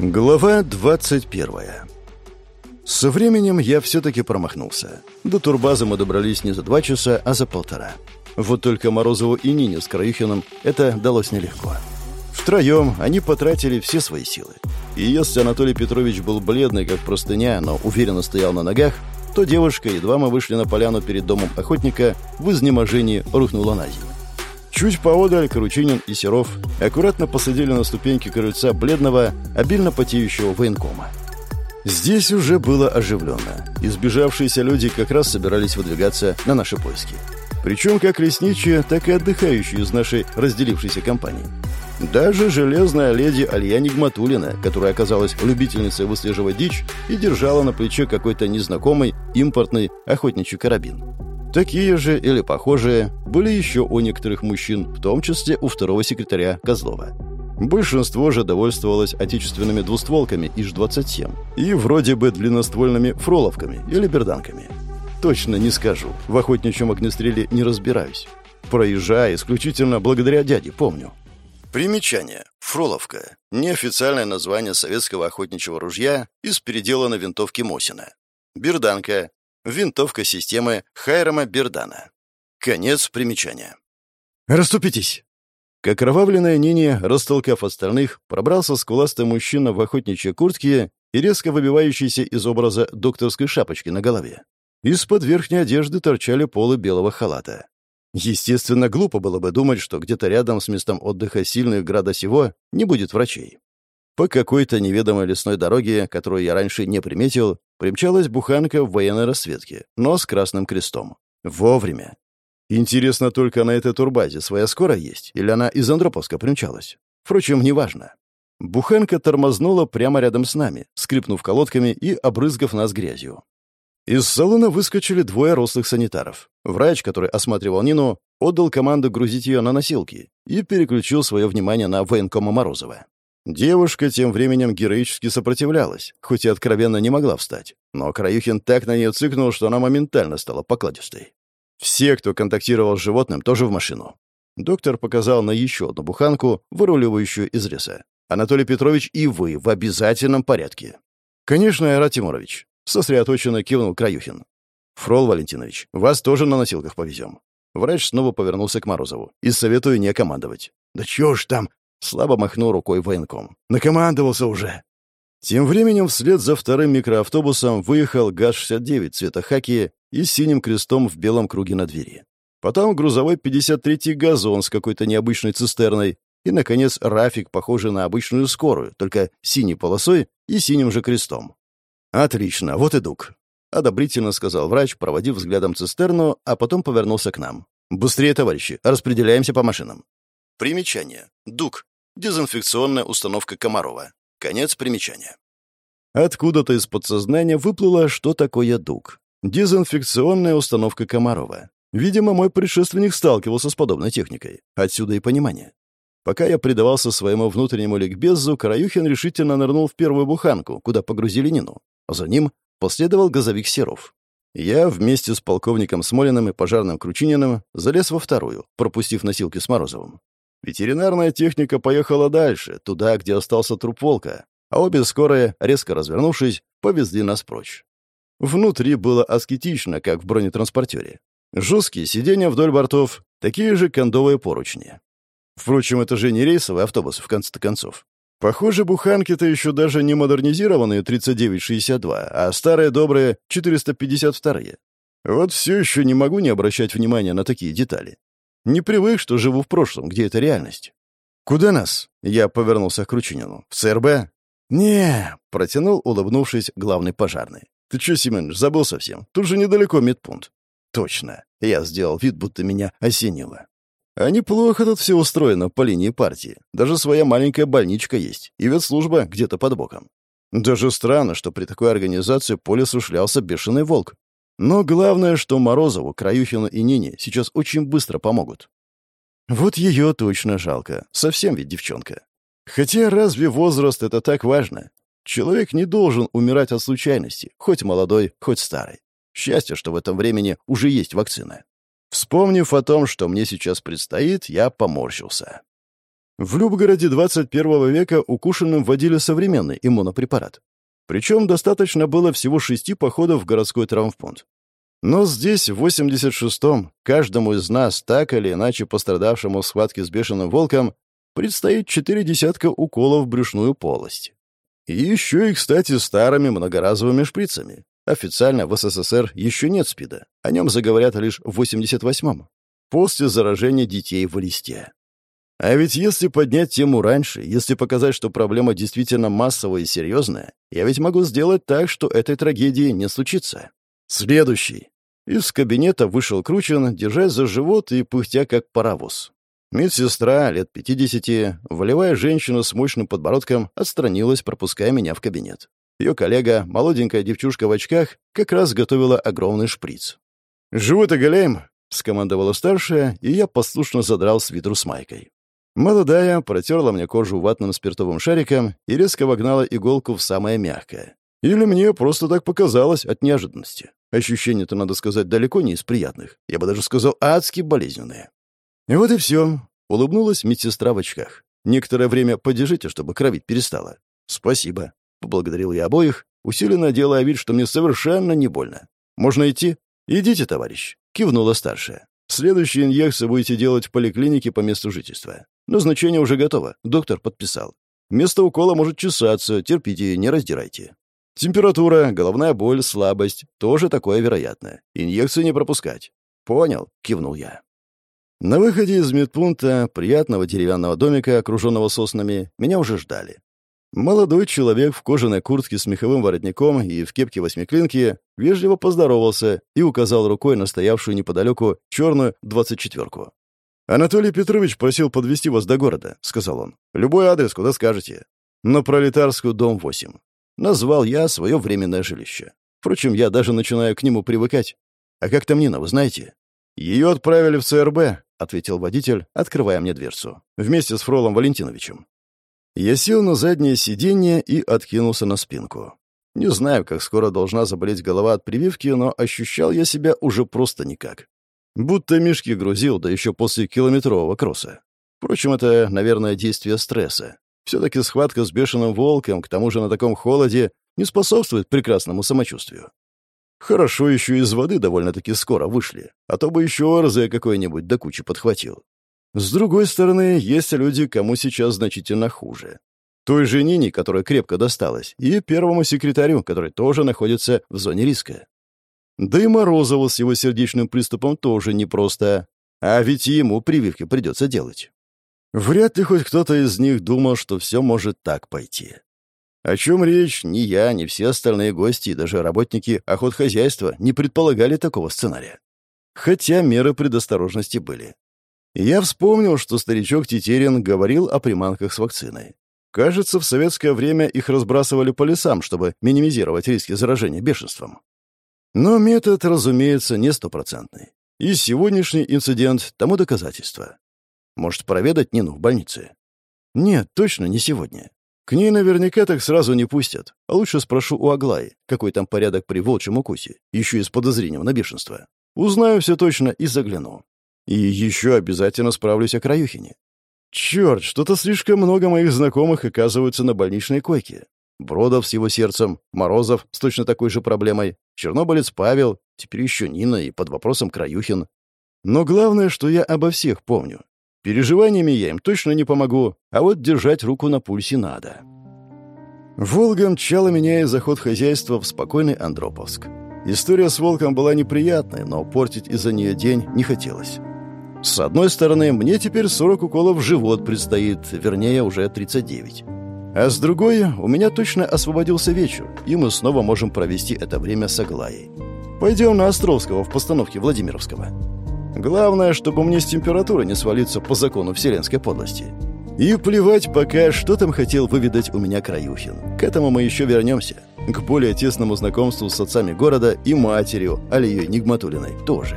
Глава 21 Со временем я все-таки промахнулся. До турбазы мы добрались не за два часа, а за полтора. Вот только Морозову и Нине с Краюхиным это далось нелегко. Втроем они потратили все свои силы. И если Анатолий Петрович был бледный, как простыня, но уверенно стоял на ногах, то девушка, едва мы вышли на поляну перед домом охотника, в изнеможении рухнула на землю. Чуть поодаль Кручинин и Серов аккуратно посадили на ступеньки крыльца бледного, обильно потеющего военкома. Здесь уже было оживленно. Избежавшиеся люди как раз собирались выдвигаться на наши поиски. Причем как лесничие, так и отдыхающие из нашей разделившейся компании. Даже железная леди Алья Нигматулина, которая оказалась любительницей выслеживать дичь и держала на плече какой-то незнакомый импортный охотничий карабин. Такие же или похожие были еще у некоторых мужчин, в том числе у второго секретаря Козлова. Большинство же довольствовалось отечественными двустволками ИЖ-27 и вроде бы длинноствольными фроловками или берданками. Точно не скажу, в охотничьем огнестреле не разбираюсь. Проезжая исключительно благодаря дяде, помню. Примечание. Фроловка. Неофициальное название советского охотничьего ружья из переделанной винтовки Мосина. Берданка. Винтовка системы Хайрама Бердана. Конец примечания. «Раступитесь!» К окровавленной Нине, растолкав остальных, пробрался скуластый мужчина в охотничьей куртке и резко выбивающийся из образа докторской шапочки на голове. Из-под верхней одежды торчали полы белого халата. Естественно, глупо было бы думать, что где-то рядом с местом отдыха сильных града сего не будет врачей. По какой-то неведомой лесной дороге, которую я раньше не приметил, примчалась буханка в военной расцветке, но с красным крестом. Вовремя. Интересно, только на этой турбазе своя скорая есть, или она из Андроповска примчалась? Впрочем, неважно. Буханка тормознула прямо рядом с нами, скрипнув колодками и обрызгав нас грязью. Из салона выскочили двое рослых санитаров. Врач, который осматривал Нину, отдал команду грузить ее на носилки и переключил свое внимание на военкома Морозова. Девушка тем временем героически сопротивлялась, хоть и откровенно не могла встать. Но Краюхин так на нее цыкнул, что она моментально стала покладистой. Все, кто контактировал с животным, тоже в машину. Доктор показал на еще одну буханку, выруливающую из леса. «Анатолий Петрович и вы в обязательном порядке». «Конечно, Айрат Тимурович», — сосредоточенно кивнул Краюхин. «Фрол Валентинович, вас тоже на носилках повезем». Врач снова повернулся к Морозову. «И советую не командовать». «Да чё ж там?» Слабо махнул рукой военком. «Накомандовался уже!» Тем временем вслед за вторым микроавтобусом выехал ГАЗ-69 цвета хаки и синим крестом в белом круге на двери. Потом грузовой 53-й газон с какой-то необычной цистерной и, наконец, рафик, похожий на обычную скорую, только синей полосой и синим же крестом. «Отлично, вот и дук», — одобрительно сказал врач, проводив взглядом цистерну, а потом повернулся к нам. «Быстрее, товарищи, распределяемся по машинам». Примечание. Дук. Дезинфекционная установка Комарова. Конец примечания. Откуда-то из подсознания выплыло, что такое дук. Дезинфекционная установка Комарова. Видимо, мой предшественник сталкивался с подобной техникой. Отсюда и понимание. Пока я предавался своему внутреннему ликбезу, Караюхин решительно нырнул в первую буханку, куда погрузили Нину. За ним последовал газовик Серов. Я вместе с полковником Смолиным и пожарным Кручининым залез во вторую, пропустив носилки с Морозовым. Ветеринарная техника поехала дальше, туда, где остался труп волка, а обе скорые, резко развернувшись, повезли нас прочь. Внутри было аскетично, как в бронетранспортере. Жесткие сиденья вдоль бортов, такие же кондовые поручни. Впрочем, это же не рейсовый автобус, в конце концов. Похоже, буханки-то еще даже не модернизированные 3962, а старые добрые 452. Вот все еще не могу не обращать внимания на такие детали. Не привык, что живу в прошлом, где это реальность. «Куда нас?» — я повернулся к Кручинину. «В ЦРБ?» «Не», — протянул, улыбнувшись, главный пожарный. «Ты что, Семенович, забыл совсем? Тут же недалеко медпункт». «Точно». Я сделал вид, будто меня осенило. А неплохо тут все устроено по линии партии. Даже своя маленькая больничка есть. И ветслужба где-то под боком. Даже странно, что при такой организации по лесу шлялся бешеный волк. Но главное, что Морозову, Краюхину и Нине сейчас очень быстро помогут. Вот ее точно жалко. Совсем ведь девчонка. Хотя разве возраст — это так важно? Человек не должен умирать от случайности, хоть молодой, хоть старый. Счастье, что в этом времени уже есть вакцина. Вспомнив о том, что мне сейчас предстоит, я поморщился. В Любгороде 21 века укушенным вводили современный иммунопрепарат. Причем достаточно было всего шести походов в городской травмпункт. Но здесь, в 86-м, каждому из нас, так или иначе пострадавшему в схватке с бешеным волком, предстоит четыре десятка уколов в брюшную полость. И еще и, кстати, старыми многоразовыми шприцами. Официально в СССР еще нет СПИДа. О нем заговорят лишь в 88-м, после заражения детей в листе. А ведь если поднять тему раньше, если показать, что проблема действительно массовая и серьезная, я ведь могу сделать так, что этой трагедии не случится. Следующий. Из кабинета вышел Кручен, держась за живот и пыхтя как паровоз. Медсестра, лет 50, волевая женщина с мощным подбородком, отстранилась, пропуская меня в кабинет. Ее коллега, молоденькая девчушка в очках, как раз готовила огромный шприц. «Живот оголяем!» — скомандовала старшая, и я послушно задрал свитру с майкой. Молодая протерла мне кожу ватным спиртовым шариком и резко вогнала иголку в самое мягкое. Или мне просто так показалось от неожиданности. Ощущения-то, надо сказать, далеко не из приятных. Я бы даже сказал, адски болезненные. И вот и все. Улыбнулась медсестра в очках. Некоторое время подержите, чтобы кровить перестала. Спасибо. Поблагодарил я обоих, усиленно делая вид, что мне совершенно не больно. Можно идти? Идите, товарищ. Кивнула старшая. Следующую инъекцию будете делать в поликлинике по месту жительства. Назначение уже готово. Доктор подписал. Место укола может чесаться, терпите, не раздирайте. Температура, головная боль, слабость — тоже такое вероятно. Инъекцию не пропускать. Понял, кивнул я. На выходе из медпункта, приятного деревянного домика, окруженного соснами, меня уже ждали. Молодой человек в кожаной куртке с меховым воротником и в кепке восьмиклинки вежливо поздоровался и указал рукой на стоявшую неподалеку черную двадцать четверку. «Анатолий Петрович просил подвести вас до города», — сказал он. «Любой адрес, куда скажете». «На Пролетарскую, дом 8». Назвал я свое временное жилище. Впрочем, я даже начинаю к нему привыкать. «А как там Нина, вы знаете?» «Ее отправили в ЦРБ», — ответил водитель, открывая мне дверцу. «Вместе с Фролом Валентиновичем». Я сел на заднее сиденье и откинулся на спинку. Не знаю, как скоро должна заболеть голова от прививки, но ощущал я себя уже просто никак. Будто мешки грузил, да еще после километрового кросса. Впрочем, это, наверное, действие стресса. Все-таки схватка с бешеным волком, к тому же на таком холоде, не способствует прекрасному самочувствию. Хорошо еще из воды довольно-таки скоро вышли, а то бы еще РЗ какой-нибудь до кучи подхватил. С другой стороны, есть люди, кому сейчас значительно хуже. Той же Нине, которая крепко досталась, и первому секретарю, который тоже находится в зоне риска. Да и Морозову с его сердечным приступом тоже непросто. А ведь ему прививки придется делать. Вряд ли хоть кто-то из них думал, что все может так пойти. О чем речь, ни я, ни все остальные гости и даже работники охотхозяйства не предполагали такого сценария. Хотя меры предосторожности были. Я вспомнил, что старичок Тетерин говорил о приманках с вакциной. Кажется, в советское время их разбрасывали по лесам, чтобы минимизировать риски заражения бешенством. Но метод, разумеется, не стопроцентный. И сегодняшний инцидент тому доказательство. Может, проведать Нину в больнице? Нет, точно не сегодня. К ней наверняка так сразу не пустят. А лучше спрошу у Аглаи, какой там порядок при волчьем укусе, еще и с подозрением на бешенство. Узнаю все точно и загляну. И еще обязательно справлюсь о Краюхине. Черт, что-то слишком много моих знакомых оказываются на больничной койке. Бродов с его сердцем, Морозов с точно такой же проблемой, Чернобылец Павел, теперь еще Нина и под вопросом Краюхин. Но главное, что я обо всех помню. Переживаниями я им точно не помогу, а вот держать руку на пульсе надо. Волга мчала меня из заход хозяйства в спокойный Андроповск. История с волком была неприятной, но портить из-за нее день не хотелось. С одной стороны, мне теперь 40 уколов в живот предстоит, вернее, уже 39. А с другой, у меня точно освободился вечер, и мы снова можем провести это время с Аглаей. Пойдем на Островского в постановке Владимировского. Главное, чтобы мне с температуры не свалиться по закону вселенской подлости. И плевать пока, что там хотел выведать у меня Краюхин. К этому мы еще вернемся. К более тесному знакомству с отцами города и матерью, Алией Нигматулиной, тоже.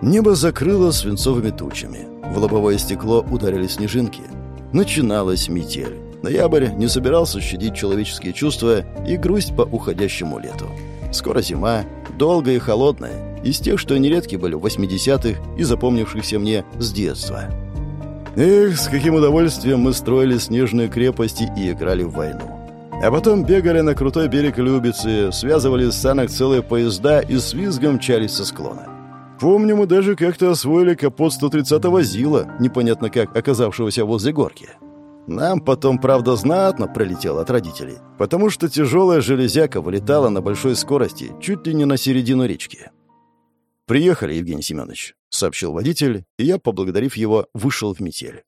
Небо закрыло свинцовыми тучами. В лобовое стекло ударили снежинки. Начиналась метель. Ноябрь не собирался щадить человеческие чувства и грусть по уходящему лету. Скоро зима, долгая и холодная, из тех, что нередки были в 80-х и запомнившихся мне с детства. Эх, с каким удовольствием мы строили снежные крепости и играли в войну. А потом бегали на крутой берег Любицы, связывали с санок целые поезда и с визгом мчались со склона. Помню, мы даже как-то освоили капот 130-го ЗИЛа, непонятно как оказавшегося возле горки. Нам потом, правда, знатно пролетело от родителей, потому что тяжелая железяка вылетала на большой скорости чуть ли не на середину речки. «Приехали, Евгений Семенович», — сообщил водитель, и я, поблагодарив его, вышел в метель.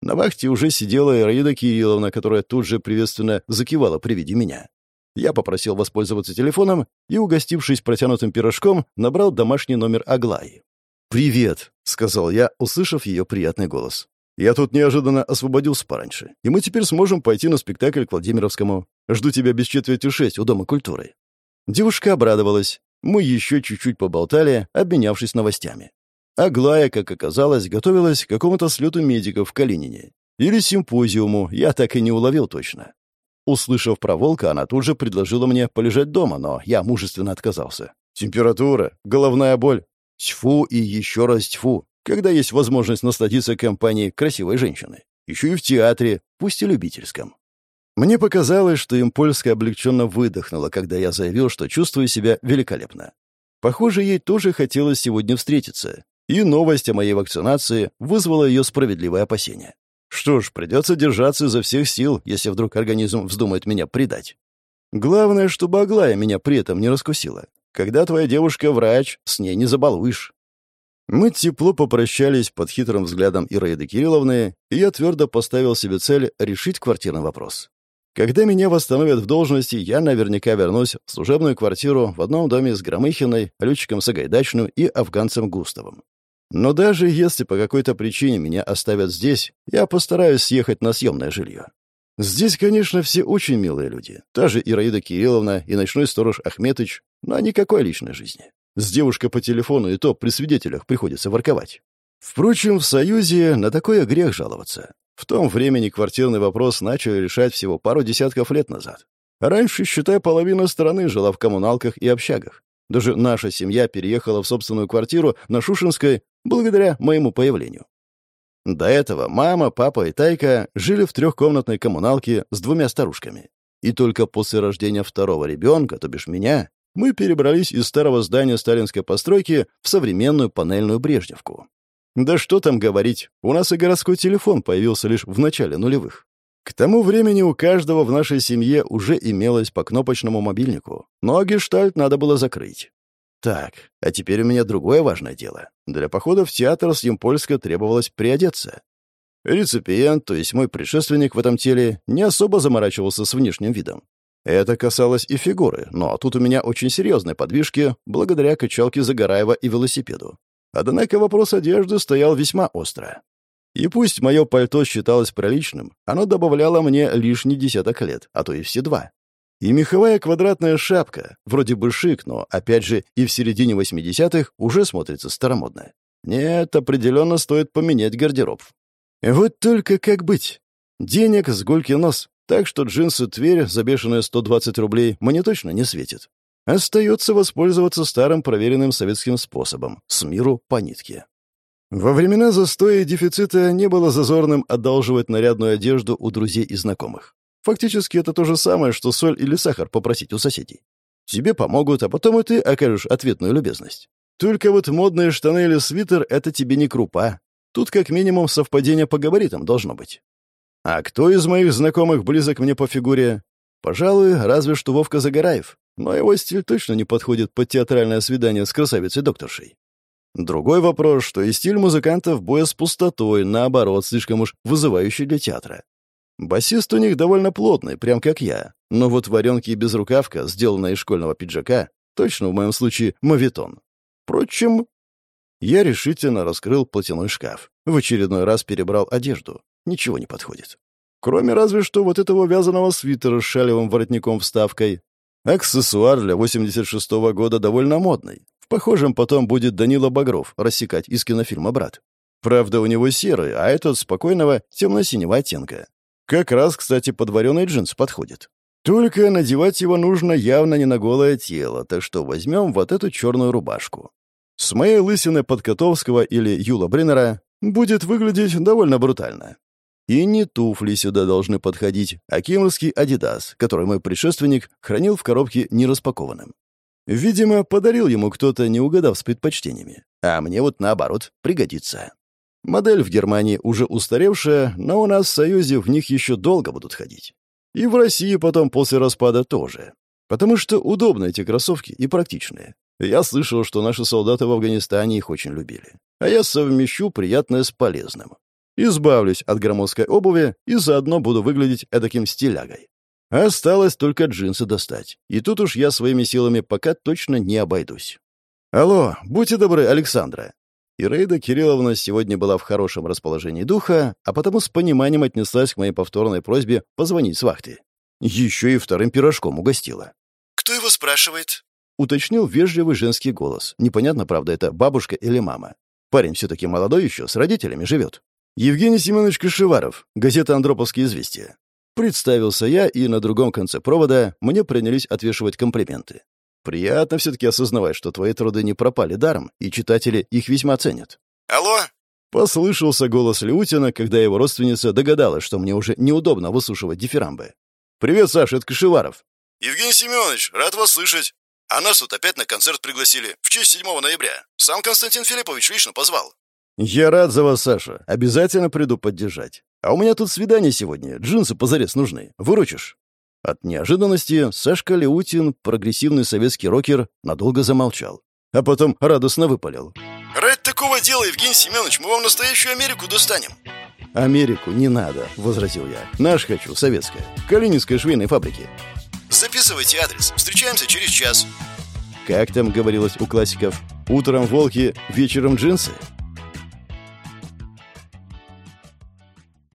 На вахте уже сидела Ираида Кирилловна, которая тут же приветственно закивала при виде меня. Я попросил воспользоваться телефоном и, угостившись протянутым пирожком, набрал домашний номер Аглаи. «Привет», — сказал я, услышав ее приятный голос. Я тут неожиданно освободился пораньше, и мы теперь сможем пойти на спектакль к Владимировскому. Жду тебя без четверти шесть у Дома культуры». Девушка обрадовалась. Мы еще чуть-чуть поболтали, обменявшись новостями. Аглая, как оказалось, готовилась к какому-то слету медиков в Калинине. Или симпозиуму, я так и не уловил точно. Услышав про волка, она тут же предложила мне полежать дома, но я мужественно отказался. Температура, головная боль. Тьфу и еще раз тьфу когда есть возможность насладиться компанией красивой женщины. Еще и в театре, пусть и любительском. Мне показалось, что им польская облегченно выдохнула, когда я заявил, что чувствую себя великолепно. Похоже, ей тоже хотелось сегодня встретиться, и новость о моей вакцинации вызвала ее справедливое опасение. Что ж, придется держаться изо всех сил, если вдруг организм вздумает меня предать. Главное, чтобы Аглая меня при этом не раскусила. Когда твоя девушка врач, с ней не забалуешь. Мы тепло попрощались под хитрым взглядом Ираиды Кирилловны, и я твердо поставил себе цель решить квартирный вопрос. Когда меня восстановят в должности, я наверняка вернусь в служебную квартиру в одном доме с Громыхиной, Лючиком Сагайдачную и афганцем Густавом. Но даже если по какой-то причине меня оставят здесь, я постараюсь съехать на съемное жилье. Здесь, конечно, все очень милые люди. Та же Ираида Кирилловна и ночной сторож Ахметыч, но никакой личной жизни. С девушкой по телефону и то при свидетелях приходится ворковать. Впрочем, в Союзе на такое грех жаловаться. В том времени квартирный вопрос начали решать всего пару десятков лет назад. Раньше, считай, половина страны жила в коммуналках и общагах. Даже наша семья переехала в собственную квартиру на Шушинской благодаря моему появлению. До этого мама, папа и Тайка жили в трехкомнатной коммуналке с двумя старушками. И только после рождения второго ребенка, то бишь меня, мы перебрались из старого здания сталинской постройки в современную панельную Брежневку. Да что там говорить, у нас и городской телефон появился лишь в начале нулевых. К тому времени у каждого в нашей семье уже имелось по кнопочному мобильнику, но гештальт надо было закрыть. Так, а теперь у меня другое важное дело. Для похода в театр с Юмпольска требовалось приодеться. Реципиент, то есть мой предшественник в этом теле, не особо заморачивался с внешним видом. Это касалось и фигуры, но тут у меня очень серьезные подвижки благодаря качалке Загораева и велосипеду. Однако вопрос одежды стоял весьма остро. И пусть мое пальто считалось приличным, оно добавляло мне лишний десяток лет, а то и все два. И меховая квадратная шапка, вроде бы шик, но, опять же, и в середине 80-х уже смотрится старомодно. Нет, определенно стоит поменять гардероб. Вот только как быть? Денег с гульки нос, так что джинсы Тверь за бешеные 120 рублей мне точно не светит. Остается воспользоваться старым проверенным советским способом — с миру по нитке. Во времена застоя и дефицита не было зазорным одалживать нарядную одежду у друзей и знакомых. Фактически это то же самое, что соль или сахар попросить у соседей. Тебе помогут, а потом и ты окажешь ответную любезность. Только вот модные штаны или свитер — это тебе не крупа. Тут как минимум совпадение по габаритам должно быть. А кто из моих знакомых близок мне по фигуре? Пожалуй, разве что Вовка Загораев. Но его стиль точно не подходит под театральное свидание с красавицей-докторшей. Другой вопрос, что и стиль музыкантов боя с пустотой, наоборот, слишком уж вызывающий для театра. Басист у них довольно плотный, прям как я. Но вот варенки и безрукавка, сделанная из школьного пиджака, точно в моем случае мавитон. Впрочем, я решительно раскрыл платяной шкаф. В очередной раз перебрал одежду ничего не подходит. Кроме разве что вот этого вязаного свитера с шалевым воротником-вставкой. Аксессуар для 86-го года довольно модный. В похожем потом будет Данила Багров рассекать из кинофильма «Брат». Правда, у него серый, а этот спокойного темно-синего оттенка. Как раз, кстати, под вареный джинс подходит. Только надевать его нужно явно не на голое тело, так что возьмем вот эту черную рубашку. С моей лысины Подкотовского или Юла Бриннера будет выглядеть довольно брутально. И не туфли сюда должны подходить, а кемовский «Адидас», который мой предшественник хранил в коробке нераспакованным. Видимо, подарил ему кто-то, не угадав с предпочтениями. А мне вот наоборот пригодится. Модель в Германии уже устаревшая, но у нас в Союзе в них еще долго будут ходить. И в России потом после распада тоже. Потому что удобны эти кроссовки и практичные. Я слышал, что наши солдаты в Афганистане их очень любили. А я совмещу приятное с полезным. Избавлюсь от громоздкой обуви и заодно буду выглядеть эдаким стилягой. Осталось только джинсы достать. И тут уж я своими силами пока точно не обойдусь. «Алло, будьте добры, Александра». Ираида Кирилловна сегодня была в хорошем расположении духа, а потому с пониманием отнеслась к моей повторной просьбе позвонить с вахты. Еще и вторым пирожком угостила. «Кто его спрашивает?» — уточнил вежливый женский голос. Непонятно, правда, это бабушка или мама. Парень все-таки молодой еще, с родителями живет. «Евгений Семенович Кашеваров, газета «Андроповские известия». Представился я, и на другом конце провода мне принялись отвешивать комплименты. Приятно все-таки осознавать, что твои труды не пропали даром, и читатели их весьма ценят. «Алло?» Послышался голос Леутина, когда его родственница догадалась, что мне уже неудобно выслушивать дифирамбы. «Привет, Саша, это Кашеваров». «Евгений Семенович, рад вас слышать. А нас тут опять на концерт пригласили, в честь 7 ноября. Сам Константин Филиппович лично позвал». «Я рад за вас, Саша. Обязательно приду поддержать. А у меня тут свидание сегодня. Джинсы позарез нужны. Выручишь?» От неожиданности Сашка Леутин, прогрессивный советский рокер, надолго замолчал. А потом радостно выпалил. «Ради такого дела, Евгений Семенович, мы вам настоящую Америку достанем». «Америку не надо», — возразил я. «Наш хочу, советская. Калининской швейной фабрики». «Записывайте адрес. Встречаемся через час». Как там говорилось у классиков? «Утром волки, вечером джинсы».